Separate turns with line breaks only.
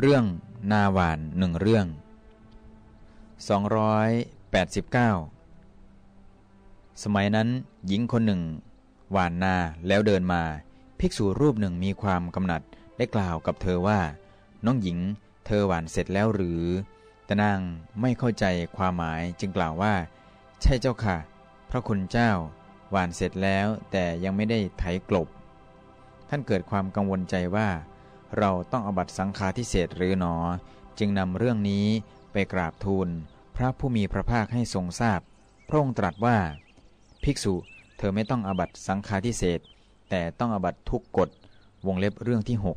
เรื่องนาหวานหนึ่งเรื่อง 289 สมัยนั้นหญิงคนหนึ่ง หวานนาแล้วเดินมา ภิกษุรูปหนึ่งมีความกำหนัดได้กล่าวกับเธอว่า น้องหญิง เธอหวานเสร็จแล้วหรือ แต่นางไม่เข้าใจความหมายจึงกล่าวว่า ใช่เจ้าค่ะ พระคุณเจ้า หวานเสร็จแล้วแต่ยังไม่ได้ไถกลบ ท่านเกิดความกังวลใจว่า เราต้องอบัตสังฆาทิเศษหรือหนอ จึงนำเรื่องนี้ไปกราบทูล พระผู้มีพระภาคให้ทรงทราบพระองค์ตรัสว่า ภิกษุเธอไม่ต้องอบัตสังฆาทิเศษแต่ต้องอบัตทุกกฎวงเล็บเรื่องที่หก